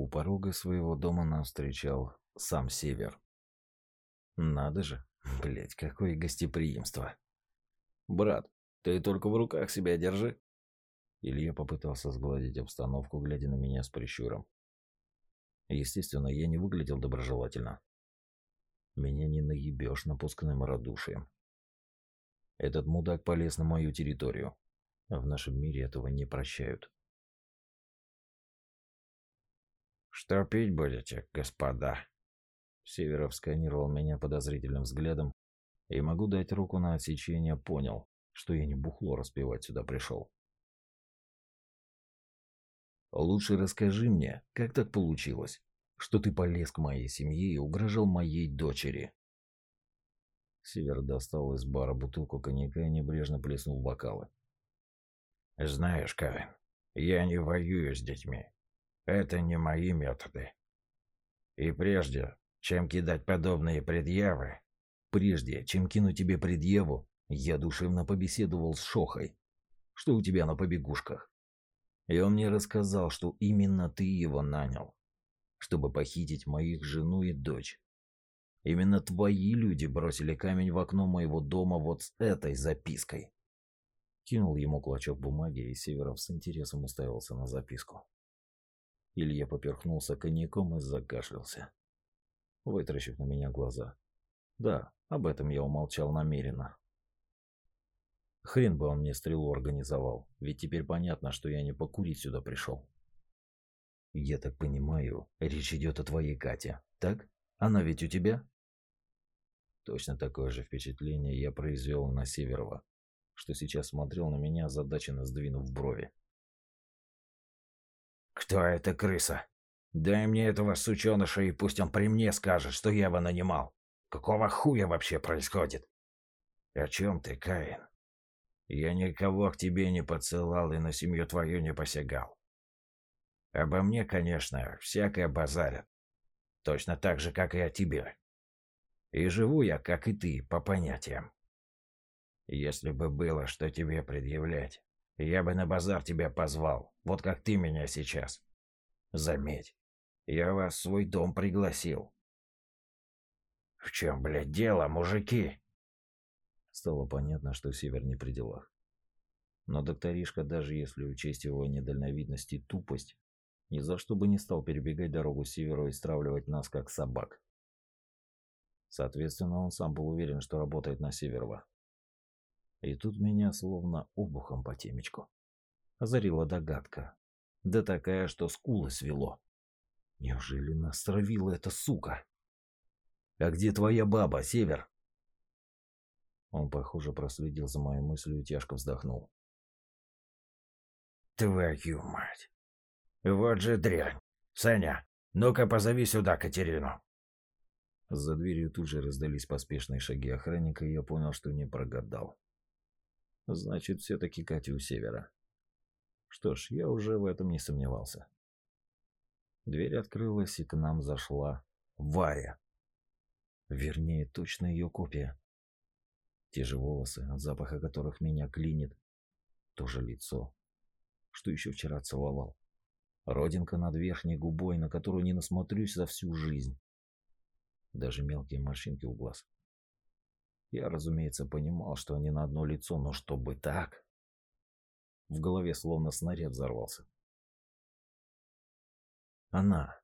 У порога своего дома нас встречал сам Север. Надо же, блять, какое гостеприимство. Брат, ты только в руках себя держи. Илья попытался сгладить обстановку, глядя на меня с прищуром. Естественно, я не выглядел доброжелательно. Меня не наебешь напускным радушием. Этот мудак полез на мою территорию. В нашем мире этого не прощают. «Что пить будете, господа?» Северов сканировал меня подозрительным взглядом, и могу дать руку на отсечение, понял, что я не бухло распевать сюда пришел. Лучше расскажи мне, как так получилось, что ты полез к моей семье и угрожал моей дочери. Север достал из бара бутылку коньяка и небрежно плеснул в бокалы. Знаешь, Кавин, я не воюю с детьми. Это не мои методы. И прежде, чем кидать подобные предъявы, прежде, чем кину тебе предъяву, я душевно побеседовал с Шохой. Что у тебя на побегушках? И он мне рассказал, что именно ты его нанял, чтобы похитить моих жену и дочь. Именно твои люди бросили камень в окно моего дома вот с этой запиской. Кинул ему клочок бумаги, и Северов с интересом уставился на записку. Илья поперхнулся коньяком и закашлялся, вытаращив на меня глаза. Да, об этом я умолчал намеренно. Хрен бы он мне стрелу организовал, ведь теперь понятно, что я не покурить сюда пришел. Я так понимаю, речь идет о твоей Кате, так? Она ведь у тебя? Точно такое же впечатление я произвел на Северова, что сейчас смотрел на меня, озадаченно сдвинув брови. «Кто эта крыса? Дай мне этого сученыша, и пусть он при мне скажет, что я его нанимал. Какого хуя вообще происходит?» «О чем ты, Каин? Я никого к тебе не подсылал и на семью твою не посягал. Обо мне, конечно, всякое базарят. Точно так же, как и о тебе. И живу я, как и ты, по понятиям. Если бы было, что тебе предъявлять, я бы на базар тебя позвал, вот как ты меня сейчас. Заметь, я вас в свой дом пригласил. В чем, блядь, дело, мужики? Стало понятно, что Север не при делах. Но докторишка, даже если учесть его недальновидность и тупость, ни за что бы не стал перебегать дорогу Северу и стравливать нас, как собак. Соответственно, он сам был уверен, что работает на Северова. И тут меня словно обухом по темечку. Озарила догадка. Да такая, что скулы свело. Неужели нас травила эта сука? А где твоя баба, Север? Он, похоже, проследил за моей мыслью и тяжко вздохнул. Твою мать! Вот же дрянь! Саня, ну-ка позови сюда Катерину. За дверью тут же раздались поспешные шаги охранника, и я понял, что не прогадал. Значит, все-таки Катя у севера. Что ж, я уже в этом не сомневался. Дверь открылась, и к нам зашла Варя. Вернее, точно ее копия. Те же волосы, от запаха которых меня клинит. То же лицо, что еще вчера целовал. Родинка над верхней губой, на которую не насмотрюсь за всю жизнь даже мелкие морщинки у глаз. Я, разумеется, понимал, что они на одно лицо, но чтобы так... В голове словно снаряд взорвался. Она.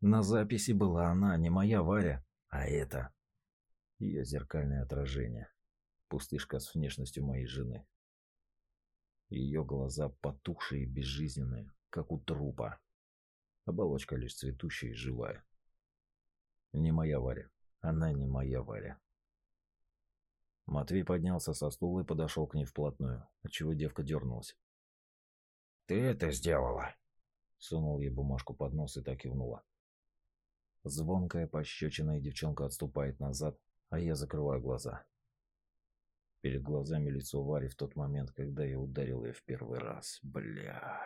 На записи была она, не моя Варя, а это. Ее зеркальное отражение. Пустышка с внешностью моей жены. Ее глаза потухшие и безжизненные, как у трупа. Оболочка лишь цветущая и живая. Не моя Варя. Она не моя Варя. Матвей поднялся со стула и подошел к ней вплотную, отчего девка дернулась. «Ты это сделала?» Сунул ей бумажку под нос и так кивнула. Звонкая пощечина, и девчонка отступает назад, а я закрываю глаза. Перед глазами лицо Вари в тот момент, когда я ударил ее в первый раз. Бля.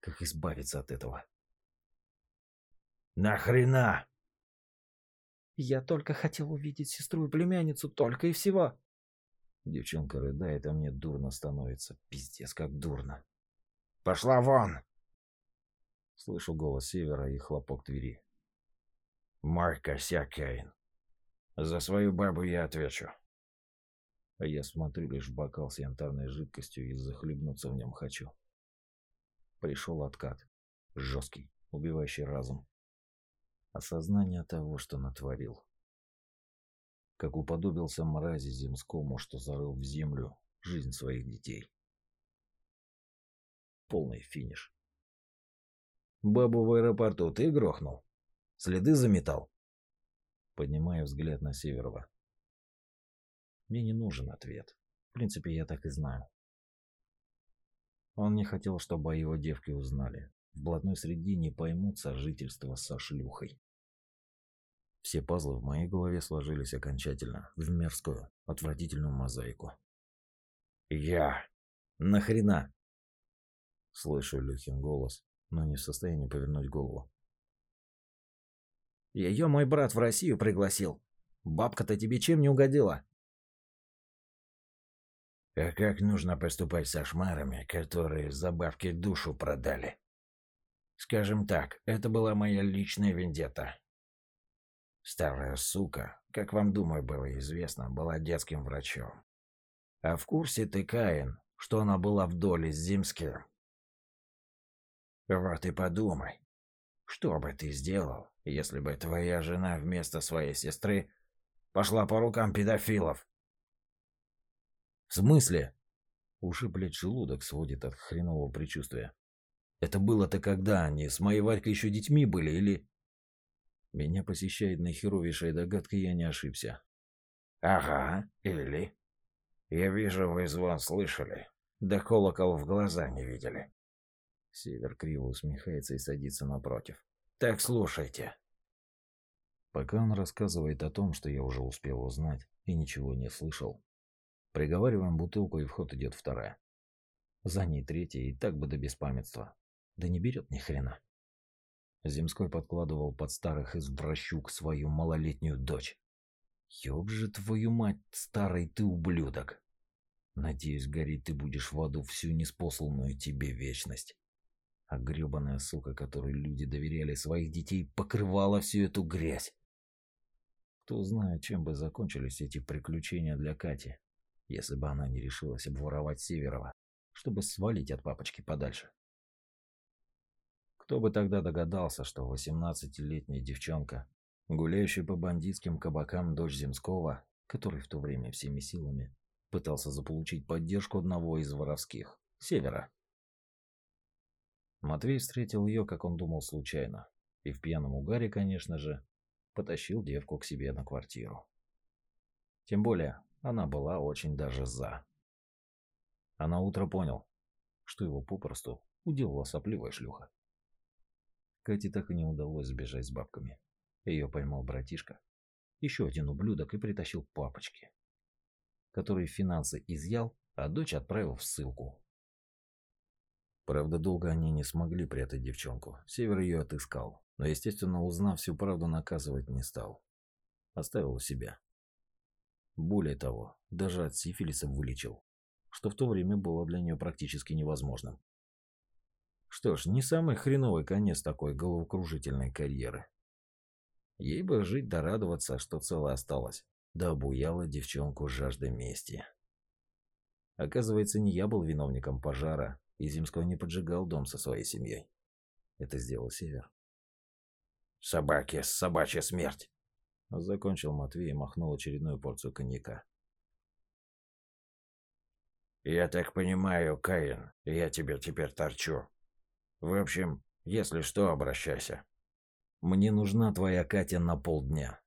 Как избавиться от этого? «Нахрена?» Я только хотел увидеть сестру и племянницу, только и всего. Девчонка рыдает, а мне дурно становится. Пиздец, как дурно. Пошла вон! Слышу голос Севера и хлопок двери. Мой косяк. За свою бабу я отвечу. А я смотрю лишь в бокал с янтарной жидкостью и захлебнуться в нем хочу. Пришел откат. Жесткий, убивающий разум. Осознание того, что натворил. Как уподобился мрази земскому, что зарыл в землю жизнь своих детей. Полный финиш. Бабу в аэропорту ты грохнул? Следы заметал? Поднимаю взгляд на Северова. Мне не нужен ответ. В принципе, я так и знаю. Он не хотел, чтобы его девке узнали. В блатной среде не поймут сожительство со шлюхой. Все пазлы в моей голове сложились окончательно, в мерзкую, отвратительную мозаику. «Я!» «Нахрена?» Слышу Люхин голос, но не в состоянии повернуть голову. Ее мой брат в Россию пригласил. Бабка-то тебе чем не угодила? А как нужно поступать со шмарами, которые за бабки душу продали? Скажем так, это была моя личная вендетта. Старая сука, как вам, думаю, было известно, была детским врачом. А в курсе ты, Каин, что она была в доле с Зимским? Вот и подумай, что бы ты сделал, если бы твоя жена вместо своей сестры пошла по рукам педофилов? В смысле? Уши, блядь, желудок сводит от хренового предчувствия. Это было-то когда они с моей Варькой еще детьми были, или... Меня посещает нахеровейшая догадка, я не ошибся. Ага, или... Я вижу, вы звон слышали, да колокол в глаза не видели. Север криво усмехается и садится напротив. «Так слушайте». Пока он рассказывает о том, что я уже успел узнать и ничего не слышал, приговариваем бутылку, и в ход идет вторая. За ней третья, и так бы до беспамятства. Да не берет ни хрена. Земской подкладывал под старых извращук свою малолетнюю дочь. Ёб же твою мать, старый ты ублюдок. Надеюсь, гореть ты будешь в аду всю неспосланную тебе вечность. А гребаная сука, которой люди доверяли своих детей, покрывала всю эту грязь. Кто знает, чем бы закончились эти приключения для Кати, если бы она не решилась обворовать Северова, чтобы свалить от папочки подальше. Кто бы тогда догадался, что 18-летняя девчонка, гуляющая по бандитским кабакам дочь Земского, который в то время всеми силами пытался заполучить поддержку одного из воровских, Севера, Матвей встретил ее, как он думал, случайно. И в пьяном угаре, конечно же, потащил девку к себе на квартиру. Тем более, она была очень даже за. А на утро понял, что его попросту уделала сопливая шлюха. Кате так и не удалось сбежать с бабками. Ее поймал братишка, еще один ублюдок, и притащил папочки, который финансы изъял, а дочь отправил в ссылку Правда, долго они не смогли прятать девчонку. Север ее отыскал, но, естественно, узнав всю правду, наказывать не стал. Оставил у себя. Более того, даже от сифилиса вылечил, что в то время было для нее практически невозможным. Что ж, не самый хреновый конец такой головокружительной карьеры. Ей бы жить да радоваться, что цело осталось. Да обуяла девчонку жажда мести. Оказывается, не я был виновником пожара, и Земской не поджигал дом со своей семьей. Это сделал Север. «Собаки, собачья смерть!» Закончил Матвей и махнул очередную порцию коньяка. «Я так понимаю, Каин, я тебе теперь торчу. В общем, если что, обращайся». «Мне нужна твоя Катя на полдня».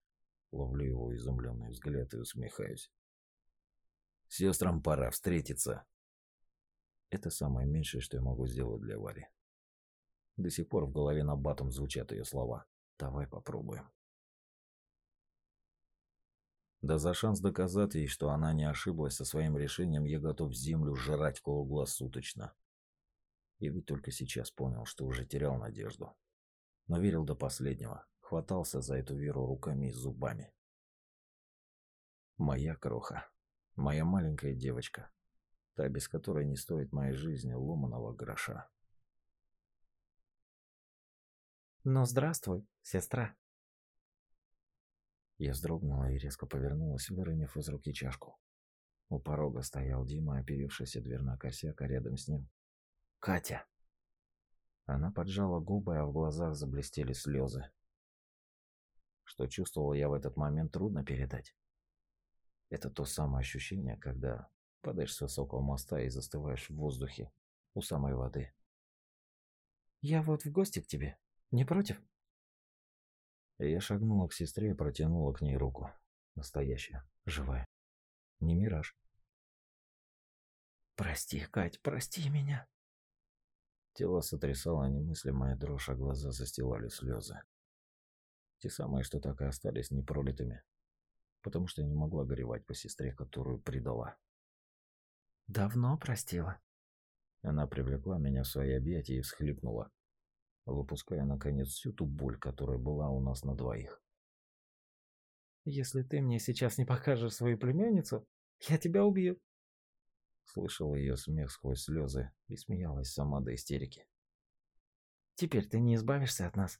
Ловлю его изумленный взгляд и усмехаюсь. «Сестрам пора встретиться. Это самое меньшее, что я могу сделать для Вари. До сих пор в голове на батом звучат ее слова. Давай попробуем. Да за шанс доказать ей, что она не ошиблась со своим решением, я готов землю жрать круглосуточно. И ведь только сейчас понял, что уже терял надежду. Но верил до последнего, хватался за эту веру руками и зубами. Моя кроха, моя маленькая девочка, та, без которой не стоит моей жизни ломаного гроша. Ну, здравствуй, сестра. Я вздрогнула и резко повернулась, выронив из руки чашку. У порога стоял Дима, оперившийся дверь на косяк, а рядом с ним Катя. Она поджала губы, а в глазах заблестели слезы. Что чувствовал я в этот момент, трудно передать. Это то самое ощущение, когда падаешь с высокого моста и застываешь в воздухе у самой воды. «Я вот в гости к тебе. Не против?» Я шагнула к сестре и протянула к ней руку. Настоящая, живая. Не мираж. «Прости, Кать, прости меня». Тело сотрясало немыслимая дрожь, а глаза застилали слезы. Те самые, что так и остались непролитыми. Потому что я не могла горевать по сестре, которую предала. «Давно простила?» Она привлекла меня в свои объятия и всхлипнула, выпуская, наконец, всю ту боль, которая была у нас на двоих. «Если ты мне сейчас не покажешь свою племянницу, я тебя убью!» Слышала ее смех сквозь слезы и смеялась сама до истерики. «Теперь ты не избавишься от нас?»